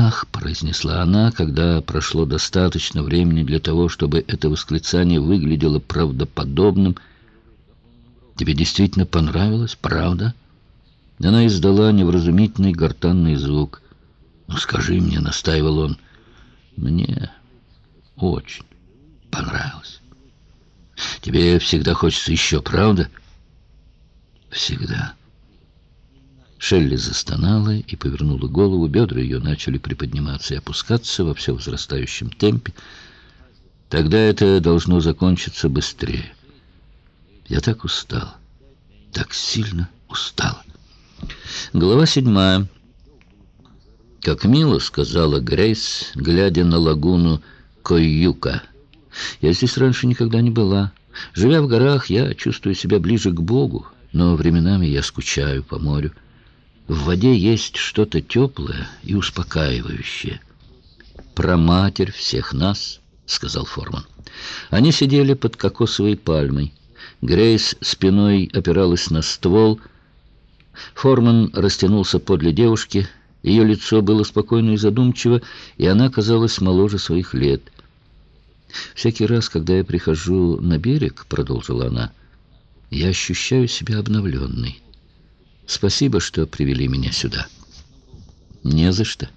«Ах!» — произнесла она, когда прошло достаточно времени для того, чтобы это восклицание выглядело правдоподобным. «Тебе действительно понравилось, правда?» Она издала невразумительный гортанный звук. «Ну, скажи мне», — настаивал он, — «мне очень понравилось. Тебе всегда хочется еще, правда?» «Всегда». Шелли застонала и повернула голову, бедра ее начали приподниматься и опускаться во все возрастающем темпе. Тогда это должно закончиться быстрее. Я так устал, так сильно устала. Глава седьмая. «Как мило», — сказала Грейс, глядя на лагуну Койюка. «Я здесь раньше никогда не была. Живя в горах, я чувствую себя ближе к Богу, но временами я скучаю по морю». В воде есть что-то теплое и успокаивающее. «Про матерь всех нас», — сказал Форман. Они сидели под кокосовой пальмой. Грейс спиной опиралась на ствол. Форман растянулся подле девушки. Ее лицо было спокойно и задумчиво, и она казалась моложе своих лет. «Всякий раз, когда я прихожу на берег, — продолжила она, — я ощущаю себя обновленной». Спасибо, что привели меня сюда. Не за что.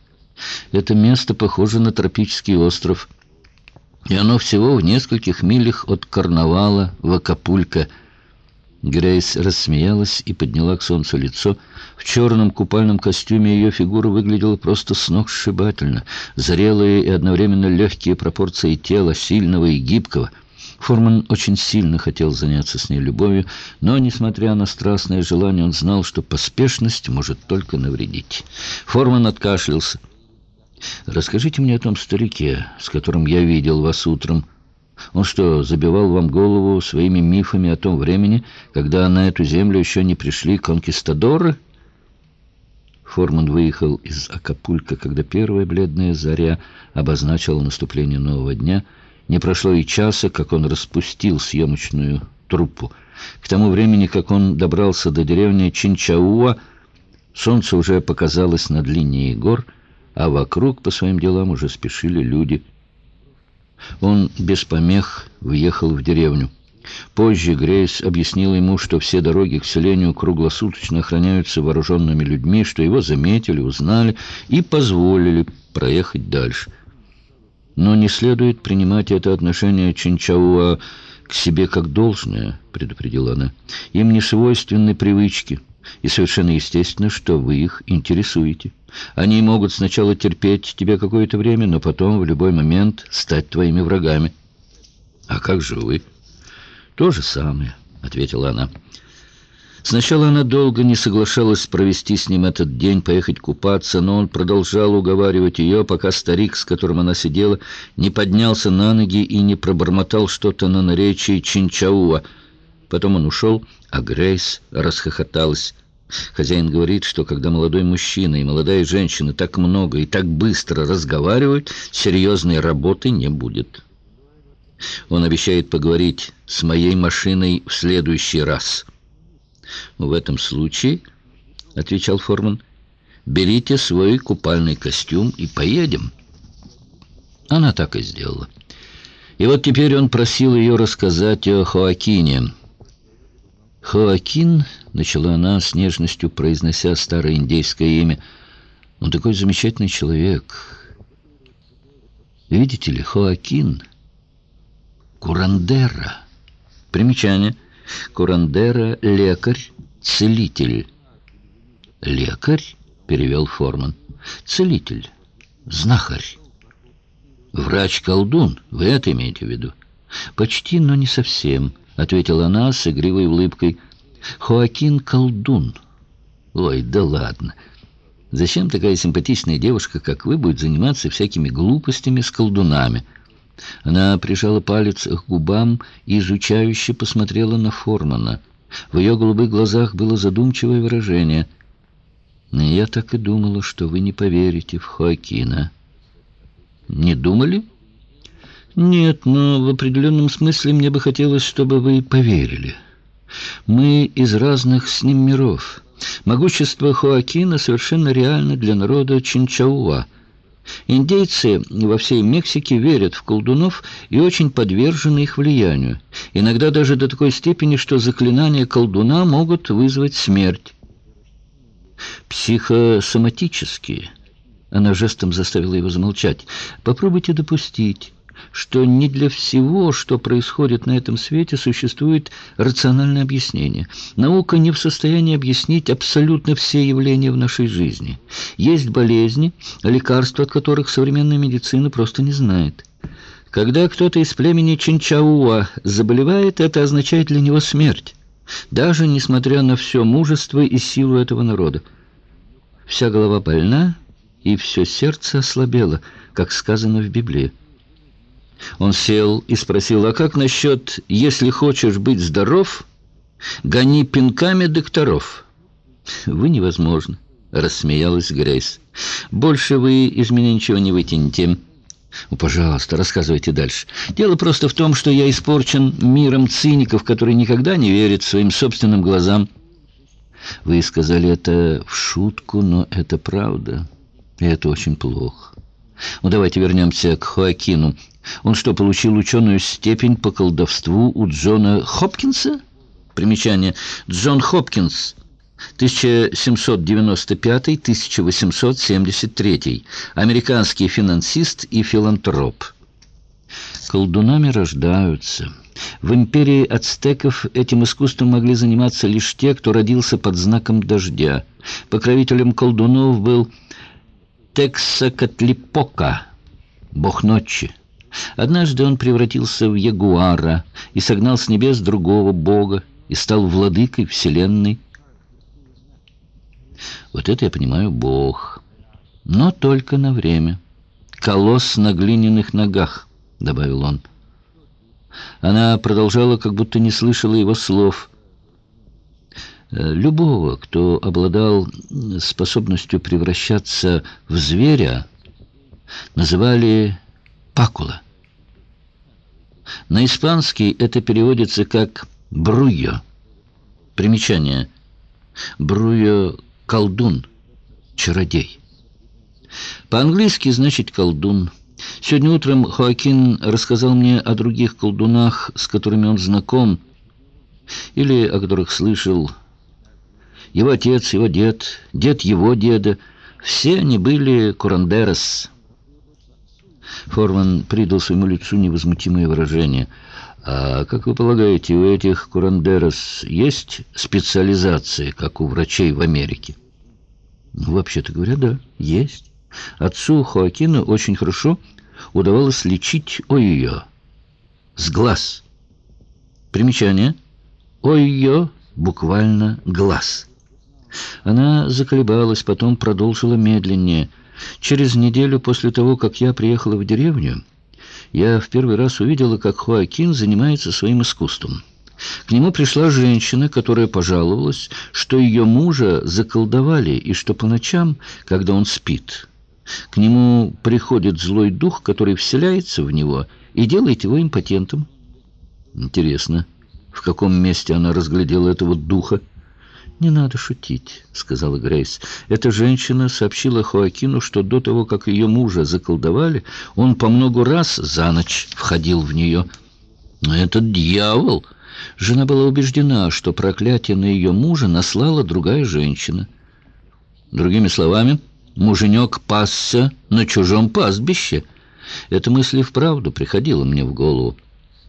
Это место похоже на тропический остров. И оно всего в нескольких милях от карнавала в Акапулько. Грейс рассмеялась и подняла к солнцу лицо. В черном купальном костюме ее фигура выглядела просто сногсшибательно. Зрелые и одновременно легкие пропорции тела, сильного и гибкого — Форман очень сильно хотел заняться с ней любовью, но, несмотря на страстное желание, он знал, что поспешность может только навредить. Форман откашлялся. «Расскажите мне о том старике, с которым я видел вас утром. Он что, забивал вам голову своими мифами о том времени, когда на эту землю еще не пришли конкистадоры?» Форман выехал из Акапулька, когда первая бледная заря обозначила наступление нового дня — не прошло и часа, как он распустил съемочную труппу. К тому времени, как он добрался до деревни Чинчауа, солнце уже показалось над линией гор, а вокруг по своим делам уже спешили люди. Он без помех въехал в деревню. Позже Грейс объяснил ему, что все дороги к селению круглосуточно охраняются вооруженными людьми, что его заметили, узнали и позволили проехать дальше. Но не следует принимать это отношение Чинчауа к себе как должное, предупредила она. Им не свойственны привычки, и совершенно естественно, что вы их интересуете. Они могут сначала терпеть тебя какое-то время, но потом в любой момент стать твоими врагами. А как же вы? То же самое, ответила она. Сначала она долго не соглашалась провести с ним этот день, поехать купаться, но он продолжал уговаривать ее, пока старик, с которым она сидела, не поднялся на ноги и не пробормотал что-то на наречии Чинчауа. Потом он ушел, а Грейс расхохоталась. Хозяин говорит, что когда молодой мужчина и молодая женщина так много и так быстро разговаривают, серьезной работы не будет. Он обещает поговорить с моей машиной в следующий раз». «В этом случае, — отвечал Форман, — берите свой купальный костюм и поедем». Она так и сделала. И вот теперь он просил ее рассказать о Хоакине. «Хоакин», — начала она с нежностью, произнося старое индейское имя, — «он такой замечательный человек. Видите ли, Хоакин — Курандера». Примечание — Курандера — лекарь, целитель. «Лекарь?» — перевел Форман. «Целитель, знахарь». «Врач-колдун, вы это имеете в виду?» «Почти, но не совсем», — ответила она с игривой улыбкой. «Хоакин — колдун». «Ой, да ладно. Зачем такая симпатичная девушка, как вы, будет заниматься всякими глупостями с колдунами?» Она прижала палец к губам и изучающе посмотрела на Формана. В ее голубых глазах было задумчивое выражение. «Я так и думала, что вы не поверите в Хоакина». «Не думали?» «Нет, но в определенном смысле мне бы хотелось, чтобы вы поверили. Мы из разных с ним миров. Могущество Хоакина совершенно реально для народа Чинчауа». Индейцы во всей Мексике верят в колдунов и очень подвержены их влиянию. Иногда даже до такой степени, что заклинания колдуна могут вызвать смерть. Психосоматические. Она жестом заставила его замолчать. Попробуйте допустить что не для всего, что происходит на этом свете, существует рациональное объяснение. Наука не в состоянии объяснить абсолютно все явления в нашей жизни. Есть болезни, лекарства от которых современная медицина просто не знает. Когда кто-то из племени Чинчауа заболевает, это означает для него смерть, даже несмотря на все мужество и силу этого народа. Вся голова больна, и все сердце ослабело, как сказано в Библии. Он сел и спросил, а как насчет «если хочешь быть здоров, гони пинками докторов»? «Вы невозможно», — рассмеялась Грейс. «Больше вы из меня ничего не вытянете». Ну, пожалуйста, рассказывайте дальше. Дело просто в том, что я испорчен миром циников, которые никогда не верят своим собственным глазам. Вы сказали это в шутку, но это правда. И это очень плохо. Ну, давайте вернемся к Хоакину. Он что, получил ученую степень по колдовству у Джона Хопкинса? Примечание. Джон Хопкинс, 1795-1873. Американский финансист и филантроп. Колдунами рождаются. В империи ацтеков этим искусством могли заниматься лишь те, кто родился под знаком дождя. Покровителем колдунов был Тексакатлипока, бог ночи. Однажды он превратился в ягуара и согнал с небес другого бога и стал владыкой вселенной. Вот это я понимаю бог, но только на время. Колосс на глиняных ногах, добавил он. Она продолжала, как будто не слышала его слов. Любого, кто обладал способностью превращаться в зверя, называли пакула. На испанский это переводится как «бруйо». Примечание. «Бруйо» — колдун, чародей. По-английски значит «колдун». Сегодня утром Хоакин рассказал мне о других колдунах, с которыми он знаком, или о которых слышал. Его отец, его дед, дед его деда, все они были курандерос — Форман придал своему лицу невозмутимое выражение. «А как вы полагаете, у этих курандерос есть специализация, как у врачей в Америке?» «Ну, вообще-то говоря, да, есть. Отцу Хоакина очень хорошо удавалось лечить ой-ё с глаз. Примечание. Ой-ё буквально глаз». Она заколебалась, потом продолжила медленнее – Через неделю после того, как я приехала в деревню, я в первый раз увидела, как Хоакин занимается своим искусством. К нему пришла женщина, которая пожаловалась, что ее мужа заколдовали, и что по ночам, когда он спит, к нему приходит злой дух, который вселяется в него и делает его импотентом. Интересно, в каком месте она разглядела этого духа? «Не надо шутить», — сказала Грейс. «Эта женщина сообщила Хоакину, что до того, как ее мужа заколдовали, он по много раз за ночь входил в нее». «Но этот дьявол!» Жена была убеждена, что проклятие на ее мужа наслала другая женщина. Другими словами, муженек пасся на чужом пастбище. Эта мысль и вправду приходила мне в голову.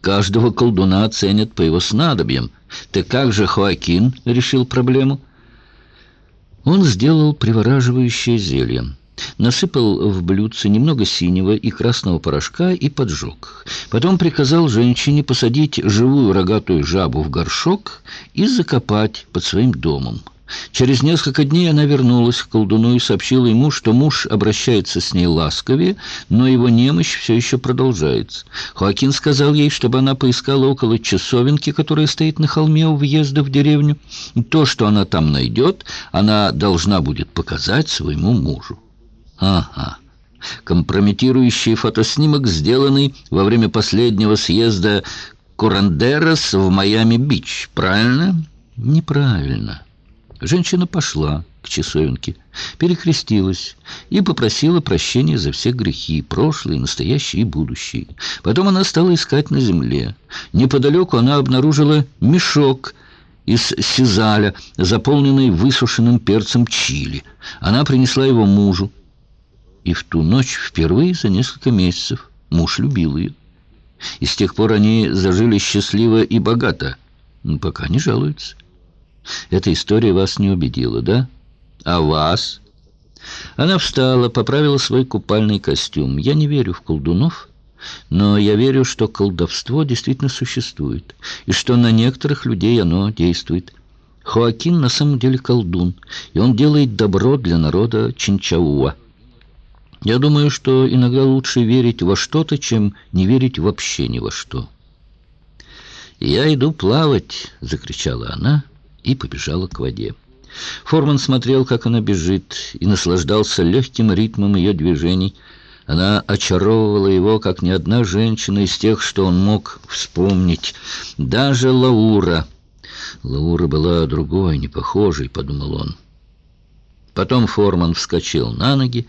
Каждого колдуна ценят по его снадобьям. Ты как же, Хоакин, решил проблему? Он сделал привораживающее зелье. Насыпал в блюдце немного синего и красного порошка и поджег. Потом приказал женщине посадить живую рогатую жабу в горшок и закопать под своим домом. Через несколько дней она вернулась к колдуну и сообщила ему, что муж обращается с ней ласковее, но его немощь все еще продолжается. Хоакин сказал ей, чтобы она поискала около часовенки, которая стоит на холме у въезда в деревню. То, что она там найдет, она должна будет показать своему мужу. Ага. Компрометирующий фотоснимок, сделанный во время последнего съезда Курандерос в Майами-Бич. Правильно? Неправильно. Женщина пошла, к часовенке, перекрестилась и попросила прощения за все грехи, прошлые, настоящие и будущие. Потом она стала искать на земле. Неподалеку она обнаружила мешок из сизаля, заполненный высушенным перцем чили. Она принесла его мужу. И в ту ночь впервые за несколько месяцев муж любил ее. И с тех пор они зажили счастливо и богато. Пока не жалуются. Эта история вас не убедила, да? А вас? Она встала, поправила свой купальный костюм. Я не верю в колдунов, но я верю, что колдовство действительно существует, и что на некоторых людей оно действует. Хоакин на самом деле колдун, и он делает добро для народа Чинчауа. Я думаю, что иногда лучше верить во что-то, чем не верить вообще ни во что. «Я иду плавать!» — закричала она и побежала к воде. Форман смотрел, как она бежит, и наслаждался легким ритмом ее движений. Она очаровывала его, как ни одна женщина из тех, что он мог вспомнить. Даже Лаура. Лаура была другой, не похожей, подумал он. Потом Форман вскочил на ноги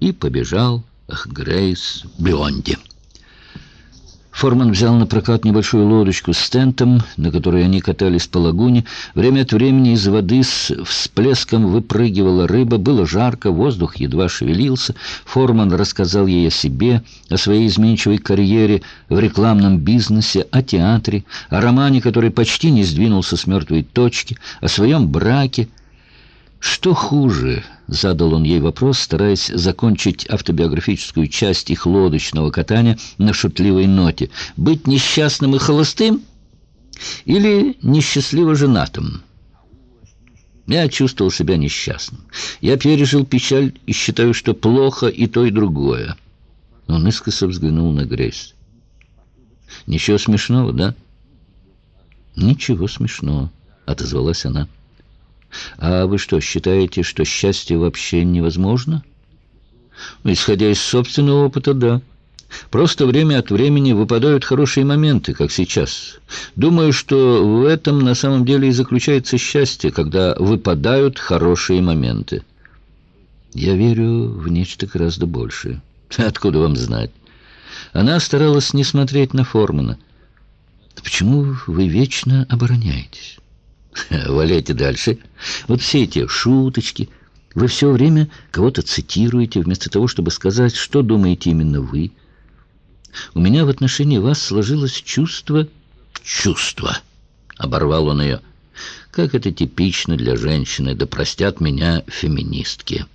и побежал к Грейс Бионде. Форман взял на прокат небольшую лодочку с тентом, на которой они катались по лагуне. Время от времени из воды с всплеском выпрыгивала рыба. Было жарко, воздух едва шевелился. Форман рассказал ей о себе, о своей изменчивой карьере в рекламном бизнесе, о театре, о романе, который почти не сдвинулся с мертвой точки, о своем браке. «Что хуже?» — задал он ей вопрос, стараясь закончить автобиографическую часть их лодочного катания на шутливой ноте. «Быть несчастным и холостым или несчастливо женатым?» Я чувствовал себя несчастным. Я пережил печаль и считаю, что плохо и то, и другое. Он искоса взглянул на Грейс. «Ничего смешного, да?» «Ничего смешного», — отозвалась она. А вы что, считаете, что счастье вообще невозможно? Исходя из собственного опыта, да. Просто время от времени выпадают хорошие моменты, как сейчас. Думаю, что в этом на самом деле и заключается счастье, когда выпадают хорошие моменты. Я верю в нечто гораздо большее. Откуда вам знать? Она старалась не смотреть на Формана. Почему вы вечно обороняетесь? Валяйте дальше. Вот все эти шуточки. Вы все время кого-то цитируете, вместо того, чтобы сказать, что думаете именно вы. У меня в отношении вас сложилось чувство... Чувство. Оборвал он ее. Как это типично для женщины, да простят меня феминистки.